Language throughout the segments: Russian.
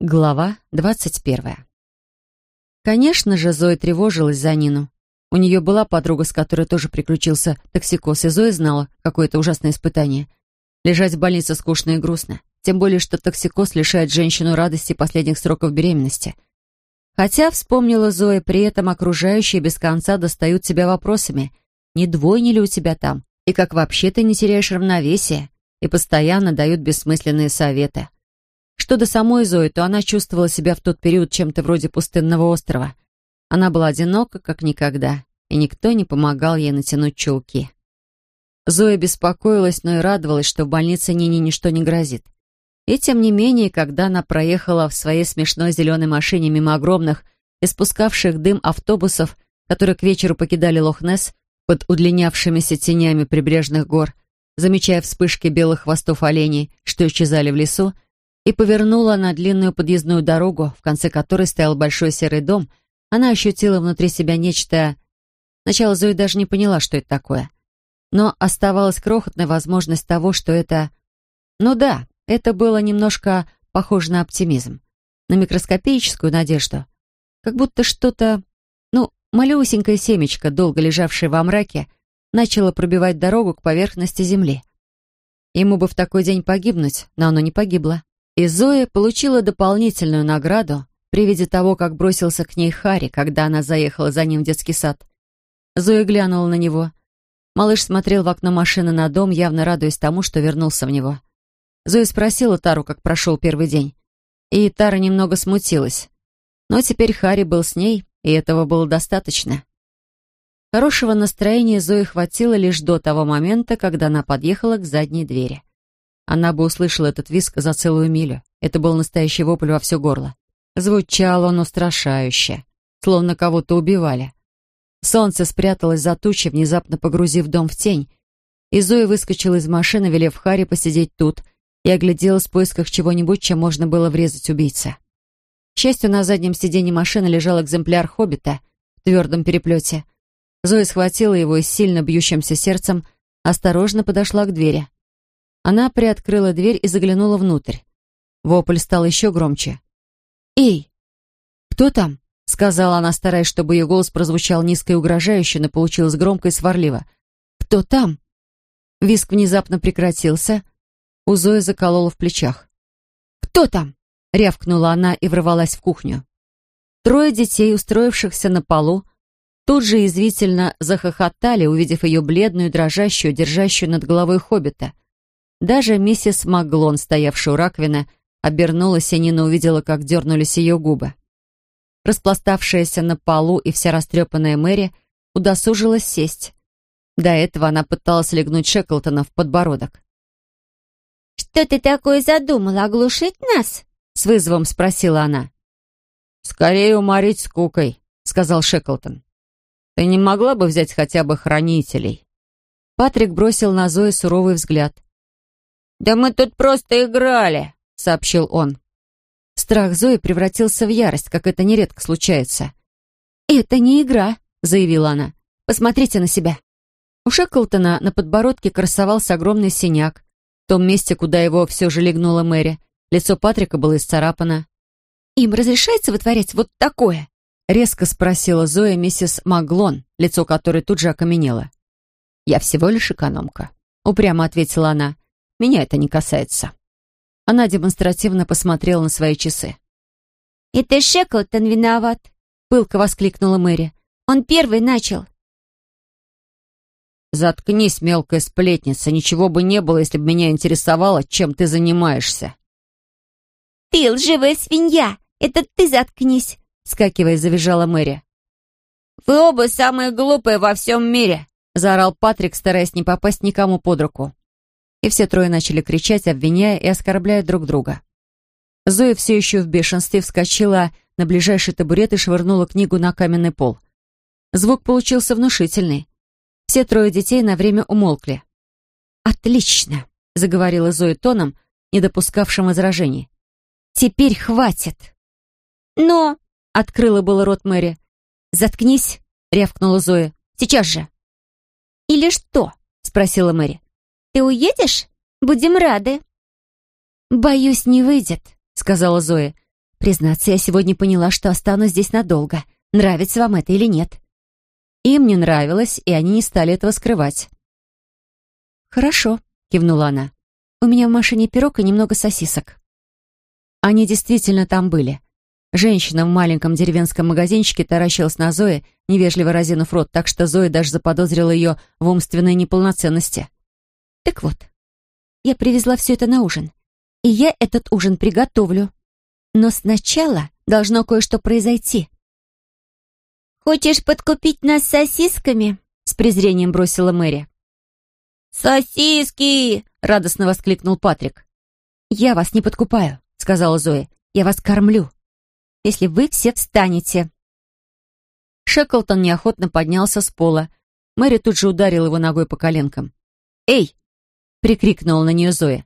Глава двадцать первая. Конечно же, Зоя тревожилась за Нину. У нее была подруга, с которой тоже приключился токсикоз, и Зоя знала, какое это ужасное испытание. Лежать в больнице скучно и грустно. Тем более, что токсикоз лишает женщину радости последних сроков беременности. Хотя, вспомнила Зоя, при этом окружающие без конца достают тебя вопросами. Не двойни ли у тебя там? И как вообще ты не теряешь равновесие? И постоянно дают бессмысленные советы. Что до самой Зои, то она чувствовала себя в тот период чем-то вроде пустынного острова. Она была одинока, как никогда, и никто не помогал ей натянуть чулки. Зоя беспокоилась, но и радовалась, что в больнице Нине ничто не грозит. И тем не менее, когда она проехала в своей смешной зеленой машине мимо огромных, испускавших дым автобусов, которые к вечеру покидали Лохнес под удлинявшимися тенями прибрежных гор, замечая вспышки белых хвостов оленей, что исчезали в лесу, и повернула на длинную подъездную дорогу, в конце которой стоял большой серый дом, она ощутила внутри себя нечто... Сначала Зоя даже не поняла, что это такое. Но оставалась крохотная возможность того, что это... Ну да, это было немножко похоже на оптимизм, на микроскопическую надежду. Как будто что-то... Ну, малюсенькое семечко, долго лежавшее во мраке, начало пробивать дорогу к поверхности земли. Ему бы в такой день погибнуть, но оно не погибло. И Зоя получила дополнительную награду при виде того, как бросился к ней Хари, когда она заехала за ним в детский сад. Зоя глянула на него. Малыш смотрел в окно машины на дом, явно радуясь тому, что вернулся в него. Зоя спросила Тару, как прошел первый день. И Тара немного смутилась. Но теперь Хари был с ней, и этого было достаточно. Хорошего настроения Зои хватило лишь до того момента, когда она подъехала к задней двери. Она бы услышала этот визг за целую милю. Это был настоящий вопль во все горло. Звучал он устрашающе, словно кого-то убивали. Солнце спряталось за тучи, внезапно погрузив дом в тень, и Зоя выскочила из машины, велев Харе посидеть тут, и огляделась в поисках чего-нибудь, чем можно было врезать убийце. К счастью, на заднем сиденье машины лежал экземпляр «Хоббита» в твердом переплете. Зоя схватила его и с сильно бьющимся сердцем осторожно подошла к двери. Она приоткрыла дверь и заглянула внутрь. Вопль стал еще громче. «Эй! Кто там?» — сказала она, стараясь, чтобы ее голос прозвучал низко и угрожающе, но получилось громко и сварливо. «Кто там?» Виск внезапно прекратился. У Зои заколола в плечах. «Кто там?» — рявкнула она и ворвалась в кухню. Трое детей, устроившихся на полу, тут же извительно захохотали, увидев ее бледную, дрожащую, держащую над головой хоббита — даже миссис Маглон, стоявшая у раковины, обернулась, и Нина увидела, как дернулись ее губы. Распластавшаяся на полу и вся растрепанная Мэри удосужилась сесть. До этого она пыталась легнуть Шеклтона в подбородок. «Что ты такое задумала, оглушить нас?» — с вызовом спросила она. «Скорее уморить скукой», — сказал Шеклтон. «Ты не могла бы взять хотя бы хранителей?» Патрик бросил на Зои суровый взгляд. «Да мы тут просто играли», — сообщил он. Страх Зои превратился в ярость, как это нередко случается. «Это не игра», — заявила она. «Посмотрите на себя». У Шеклтона на подбородке красовался огромный синяк. В том месте, куда его все же легнула Мэри. Лицо Патрика было исцарапано. «Им разрешается вытворять вот такое?» Резко спросила Зоя миссис Маглон, лицо которой тут же окаменело. «Я всего лишь экономка», — упрямо ответила она. Меня это не касается». Она демонстративно посмотрела на свои часы. «Это Шеклтон виноват», — пылко воскликнула Мэри. «Он первый начал». «Заткнись, мелкая сплетница. Ничего бы не было, если бы меня интересовало, чем ты занимаешься». «Ты лживая свинья! Это ты заткнись!» — скакивая, завизжала Мэри. «Вы оба самые глупые во всем мире!» — заорал Патрик, стараясь не попасть никому под руку и все трое начали кричать, обвиняя и оскорбляя друг друга. Зоя все еще в бешенстве вскочила на ближайший табурет и швырнула книгу на каменный пол. Звук получился внушительный. Все трое детей на время умолкли. «Отлично!» — заговорила Зоя тоном, не допускавшим возражений. «Теперь хватит!» «Но...» — открыла было рот Мэри. «Заткнись!» — рявкнула Зоя. «Сейчас же!» «Или что?» — спросила Мэри. Ты уедешь? Будем рады». «Боюсь, не выйдет», — сказала Зоя. Признаться, я сегодня поняла, что останусь здесь надолго. Нравится вам это или нет?» Им не нравилось, и они не стали этого скрывать. «Хорошо», — кивнула она. «У меня в машине пирог и немного сосисок». Они действительно там были. Женщина в маленьком деревенском магазинчике таращилась на Зоe, невежливо разинув рот, так что Зоя даже заподозрила ее в умственной неполноценности. «Так вот, я привезла все это на ужин, и я этот ужин приготовлю. Но сначала должно кое-что произойти». «Хочешь подкупить нас сосисками?» — с презрением бросила Мэри. «Сосиски!» — радостно воскликнул Патрик. «Я вас не подкупаю», — сказала Зоя. «Я вас кормлю, если вы все встанете». Шеклтон неохотно поднялся с пола. Мэри тут же ударила его ногой по коленкам. «Эй!» — прикрикнула на нее Зоя.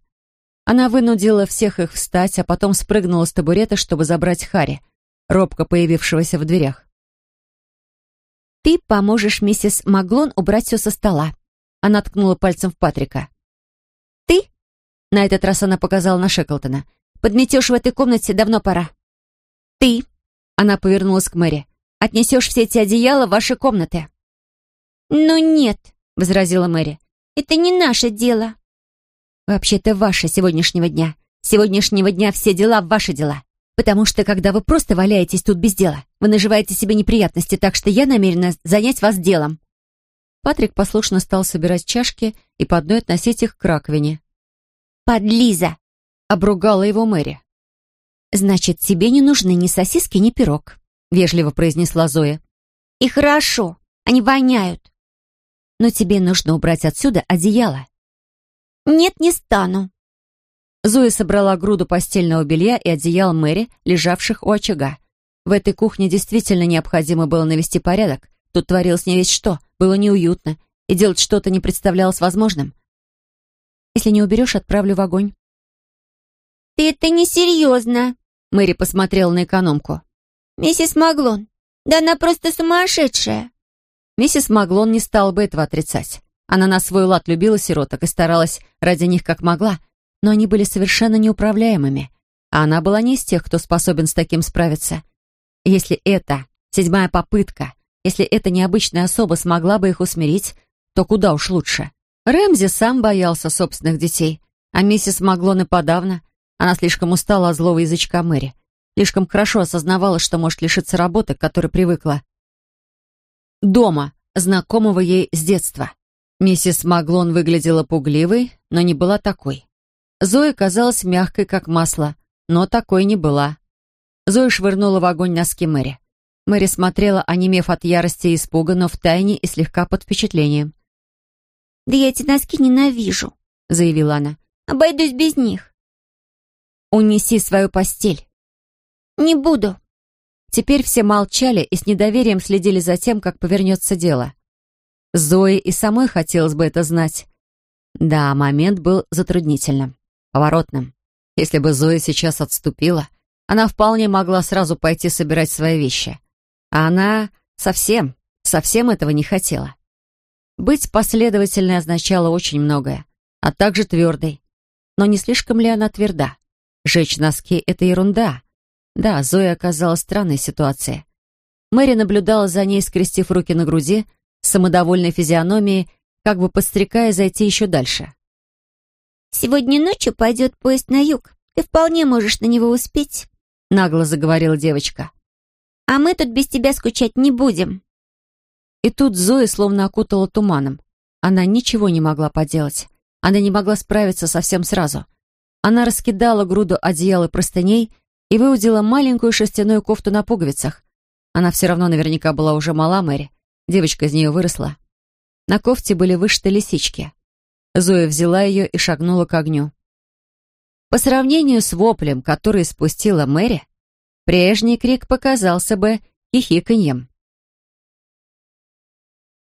Она вынудила всех их встать, а потом спрыгнула с табурета, чтобы забрать Хари, робко появившегося в дверях. «Ты поможешь миссис Маглон убрать все со стола», она ткнула пальцем в Патрика. «Ты?» На этот раз она показала на Шеклтона. «Подметешь в этой комнате, давно пора». «Ты?» Она повернулась к Мэри. «Отнесешь все эти одеяла в ваши комнаты». «Ну нет», — возразила Мэри. «Это не наше дело». «Вообще-то ваше сегодняшнего дня. Сегодняшнего дня все дела — ваши дела. Потому что, когда вы просто валяетесь тут без дела, вы наживаете себе неприятности, так что я намерена занять вас делом». Патрик послушно стал собирать чашки и по одной относить их к раковине. «Подлиза!» — обругала его Мэри. «Значит, тебе не нужны ни сосиски, ни пирог», — вежливо произнесла Зоя. «И хорошо, они воняют. Но тебе нужно убрать отсюда одеяло». «Нет, не стану». Зоя собрала груду постельного белья и одеял Мэри, лежавших у очага. В этой кухне действительно необходимо было навести порядок. Тут творилось не весь что — было неуютно, и делать что-то не представлялось возможным. «Если не уберешь, отправлю в огонь». «Ты это несерьезно», — Мэри посмотрела на экономку. «Миссис Маглон, да она просто сумасшедшая». Миссис Маглон не стала бы этого отрицать. Она на свой лад любила сироток и старалась ради них как могла, но они были совершенно неуправляемыми, а она была не из тех, кто способен с таким справиться. Если это седьмая попытка, если эта необычная особа смогла бы их усмирить, то куда уж лучше. Рэмзи сам боялся собственных детей, а миссис Маглон и подавно. Она слишком устала от злого язычка Мэри. Слишком хорошо осознавала, что может лишиться работы, к которой привыкла. Дома, знакомого ей с детства. Миссис Маглон выглядела пугливой, но не была такой. Зоя казалась мягкой, как масло, но такой не была. Зоя швырнула в огонь носки Мэри. Мэри смотрела, онемев от ярости и испуга, но втайне и слегка под впечатлением. «Да я эти носки ненавижу», — заявила она. «Обойдусь без них». «Унеси свою постель». «Не буду». Теперь все молчали и с недоверием следили за тем, как повернется дело. Зои и самой хотелось бы это знать. Да, момент был затруднительным, поворотным. Если бы Зоя сейчас отступила, она вполне могла сразу пойти собирать свои вещи. А она совсем, совсем этого не хотела. Быть последовательной означало очень многое, а также твердой. Но не слишком ли она тверда? Жечь носки — это ерунда. Да, Зоя оказалась в странной ситуации. Мэри наблюдала за ней, скрестив руки на груди, самодовольной физиономией, как бы подстрекая зайти еще дальше. «Сегодня ночью пойдет поезд на юг. Ты вполне можешь на него успеть», — нагло заговорила девочка а мы тут без тебя скучать не будем». И тут Зоя словно окутала туманом. Она ничего не могла поделать. Она не могла справиться совсем сразу. Она раскидала груду одеял и простыней и выудила маленькую шерстяную кофту на пуговицах. Она все равно наверняка была уже мала Мэри. Девочка из нее выросла. На кофте были вышиты лисички. Зоя взяла ее и шагнула к огню. По сравнению с воплем, который спустила Мэри, Прежний крик показался бы хихиканьем.